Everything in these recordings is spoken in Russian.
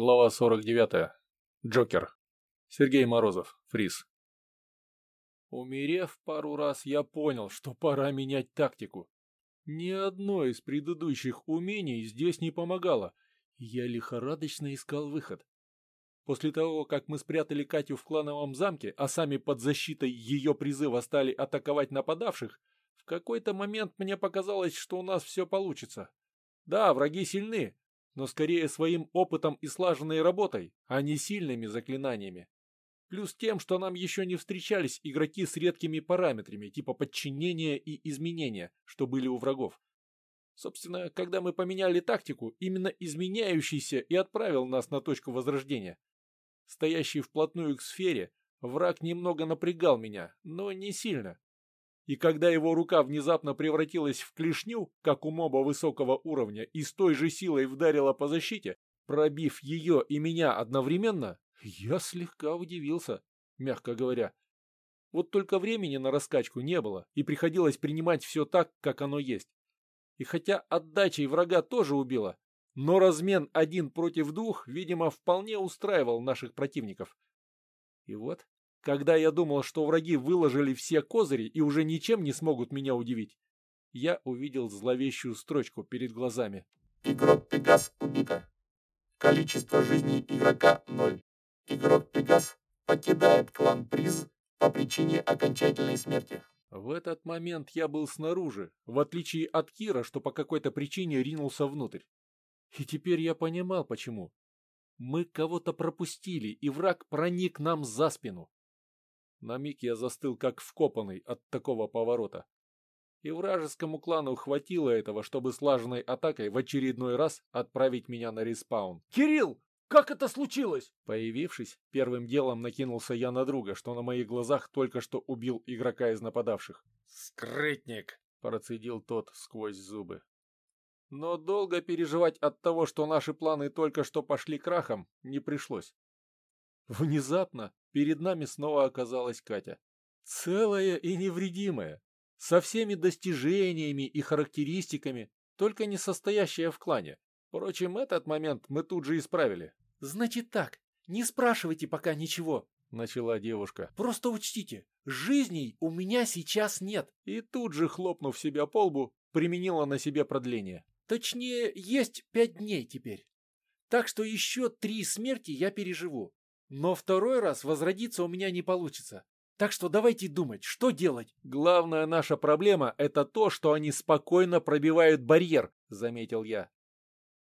Глава 49. Джокер. Сергей Морозов. Фриз. Умерев пару раз, я понял, что пора менять тактику. Ни одно из предыдущих умений здесь не помогало, я лихорадочно искал выход. После того, как мы спрятали Катю в клановом замке, а сами под защитой ее призыва стали атаковать нападавших, в какой-то момент мне показалось, что у нас все получится. Да, враги сильны, но скорее своим опытом и слаженной работой, а не сильными заклинаниями. Плюс тем, что нам еще не встречались игроки с редкими параметрами, типа подчинения и изменения, что были у врагов. Собственно, когда мы поменяли тактику, именно изменяющийся и отправил нас на точку возрождения. Стоящий вплотную к сфере, враг немного напрягал меня, но не сильно и когда его рука внезапно превратилась в клешню, как у моба высокого уровня, и с той же силой вдарила по защите, пробив ее и меня одновременно, я слегка удивился, мягко говоря. Вот только времени на раскачку не было, и приходилось принимать все так, как оно есть. И хотя отдачей врага тоже убила, но размен один против двух, видимо, вполне устраивал наших противников. И вот когда я думал, что враги выложили все козыри и уже ничем не смогут меня удивить, я увидел зловещую строчку перед глазами. Игрок Пегас убита. Количество жизней игрока – ноль. Игрок Пегас покидает клан Приз по причине окончательной смерти. В этот момент я был снаружи, в отличие от Кира, что по какой-то причине ринулся внутрь. И теперь я понимал, почему. Мы кого-то пропустили, и враг проник нам за спину. На миг я застыл как вкопанный от такого поворота. И вражескому клану хватило этого, чтобы слаженной атакой в очередной раз отправить меня на респаун. «Кирилл, как это случилось?» Появившись, первым делом накинулся я на друга, что на моих глазах только что убил игрока из нападавших. «Скрытник!» – процедил тот сквозь зубы. Но долго переживать от того, что наши планы только что пошли крахом, не пришлось. Внезапно перед нами снова оказалась Катя. Целая и невредимая, со всеми достижениями и характеристиками, только не состоящая в клане. Впрочем, этот момент мы тут же исправили. «Значит так, не спрашивайте пока ничего», — начала девушка. «Просто учтите, жизней у меня сейчас нет». И тут же, хлопнув себя по лбу, применила на себе продление. «Точнее, есть пять дней теперь. Так что еще три смерти я переживу. Но второй раз возродиться у меня не получится. Так что давайте думать, что делать. Главная наша проблема – это то, что они спокойно пробивают барьер, заметил я.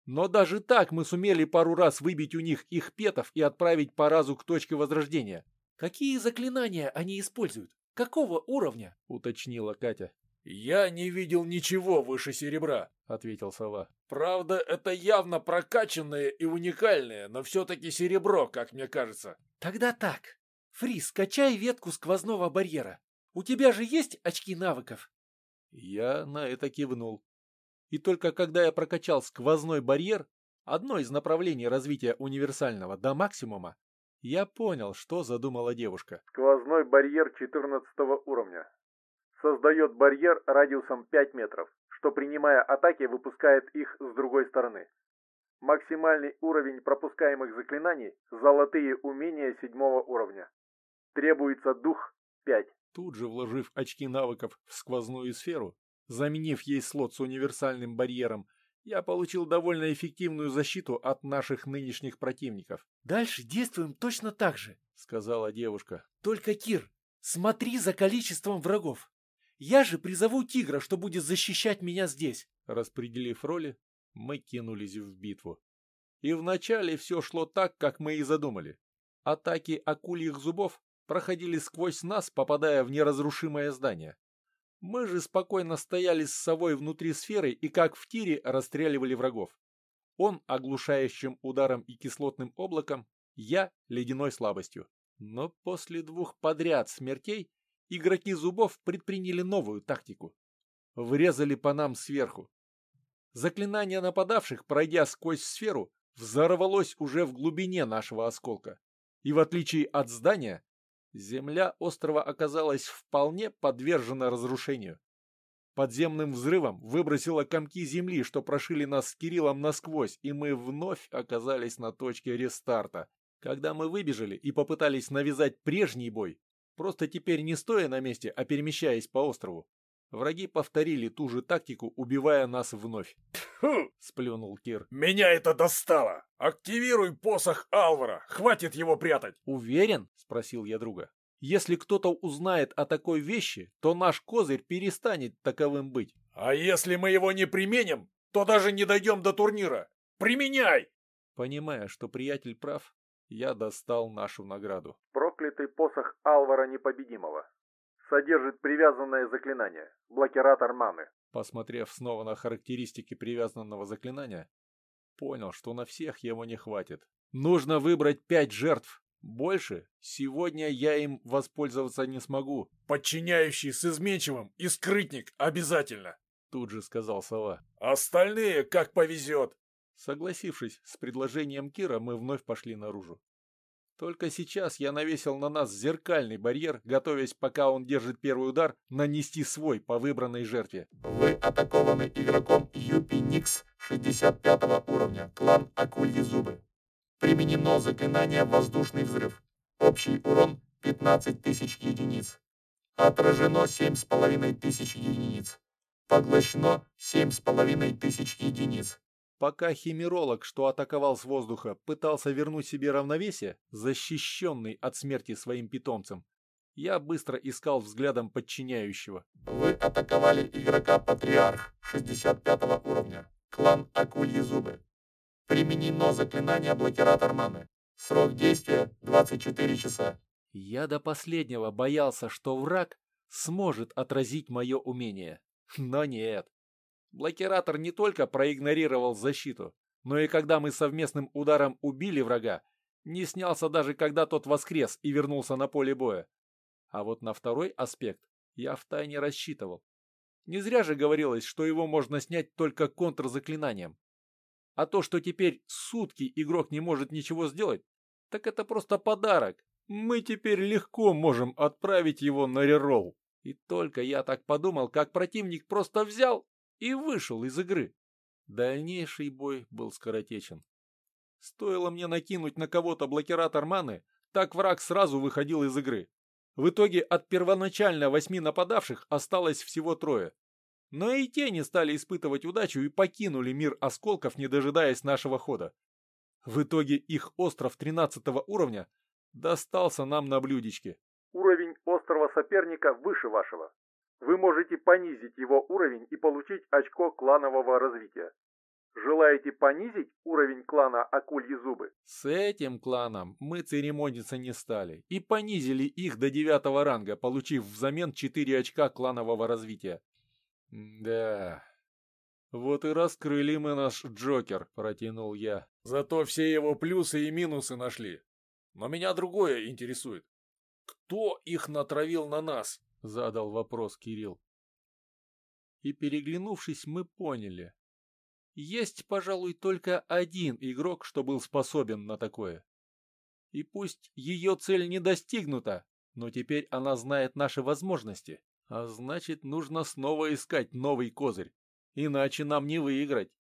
Но даже так мы сумели пару раз выбить у них их петов и отправить по разу к точке возрождения. Какие заклинания они используют? Какого уровня? Уточнила Катя. «Я не видел ничего выше серебра», — ответил сова. «Правда, это явно прокачанное и уникальное, но все-таки серебро, как мне кажется». «Тогда так. Фрис, качай ветку сквозного барьера. У тебя же есть очки навыков?» Я на это кивнул. И только когда я прокачал сквозной барьер, одно из направлений развития универсального до максимума, я понял, что задумала девушка. Сквозной барьер 14 уровня создает барьер радиусом 5 метров, что принимая атаки выпускает их с другой стороны. Максимальный уровень пропускаемых заклинаний – золотые умения седьмого уровня. Требуется дух 5. Тут же вложив очки навыков в сквозную сферу, заменив ей слот с универсальным барьером, я получил довольно эффективную защиту от наших нынешних противников. «Дальше действуем точно так же», — сказала девушка. «Только, Кир, смотри за количеством врагов. Я же призову тигра, что будет защищать меня здесь. Распределив роли, мы кинулись в битву. И вначале все шло так, как мы и задумали. Атаки акульих зубов проходили сквозь нас, попадая в неразрушимое здание. Мы же спокойно стояли с совой внутри сферы и как в тире расстреливали врагов. Он оглушающим ударом и кислотным облаком, я ледяной слабостью. Но после двух подряд смертей игроки зубов предприняли новую тактику. Врезали по нам сверху. Заклинание нападавших, пройдя сквозь сферу, взорвалось уже в глубине нашего осколка. И в отличие от здания, земля острова оказалась вполне подвержена разрушению. подземным взрывом выбросило комки земли, что прошили нас с Кириллом насквозь, и мы вновь оказались на точке рестарта. Когда мы выбежали и попытались навязать прежний бой, просто теперь не стоя на месте, а перемещаясь по острову, враги повторили ту же тактику, убивая нас вновь. «Фу!» — сплюнул Кир. «Меня это достало! Активируй посох Алвара! Хватит его прятать!» «Уверен?» — спросил я друга. Если кто-то узнает о такой вещи, то наш козырь перестанет таковым быть. А если мы его не применим, то даже не дойдем до турнира. Применяй! Понимая, что приятель прав, я достал нашу награду. Проклятый посох Алвара Непобедимого. Содержит привязанное заклинание. Блокиратор маны. Посмотрев снова на характеристики привязанного заклинания, понял, что на всех его не хватит. Нужно выбрать пять жертв, больше сегодня я им воспользоваться не смогу. Подчиняющий с изменчивым и скрытник обязательно, тут же сказал сова. Остальные как повезет. Согласившись с предложением Кира, мы вновь пошли наружу. Только сейчас я навесил на нас зеркальный барьер, готовясь, пока он держит первый удар, нанести свой по выбранной жертве. Вы атакованы игроком Юпи Никс 65 уровня, клан Акульи Зубы. Применено заклинание «Воздушный взрыв». Общий урон 15 тысяч единиц. Отражено 7,5 тысяч единиц. Поглощено 7,5 тысяч единиц. Пока химеролог, что атаковал с воздуха, пытался вернуть себе равновесие, защищенный от смерти своим питомцем, я быстро искал взглядом подчиняющего. Вы атаковали игрока Патриарх 65 уровня. Клан Акульи Зубы. Применено заклинание блокиратор маны. Срок действия 24 часа. Я до последнего боялся, что враг сможет отразить мое умение. Но нет. Блокиратор не только проигнорировал защиту, но и когда мы совместным ударом убили врага, не снялся даже когда тот воскрес и вернулся на поле боя. А вот на второй аспект я втайне рассчитывал. Не зря же говорилось, что его можно снять только контрзаклинанием. А то, что теперь сутки игрок не может ничего сделать, так это просто подарок. Мы теперь легко можем отправить его на реролл. И только я так подумал, как противник просто взял и вышел из игры. Дальнейший бой был скоротечен. Стоило мне накинуть на кого-то блокиратор маны, так враг сразу выходил из игры. В итоге от первоначально восьми нападавших осталось всего трое. Но и те не стали испытывать удачу и покинули мир осколков, не дожидаясь нашего хода. В итоге их остров 13 уровня достался нам на блюдечке. Уровень острова соперника выше вашего. Вы можете понизить его уровень и получить очко кланового развития. Желаете понизить уровень клана Акульи Зубы? С этим кланом мы церемониться не стали и понизили их до девятого ранга, получив взамен 4 очка кланового развития. «Да, вот и раскрыли мы наш Джокер», — протянул я. «Зато все его плюсы и минусы нашли. Но меня другое интересует. Кто их натравил на нас?» — задал вопрос Кирилл. И переглянувшись, мы поняли. Есть, пожалуй, только один игрок, что был способен на такое. И пусть ее цель не достигнута, но теперь она знает наши возможности. А значит, нужно снова искать новый козырь. Иначе нам не выиграть.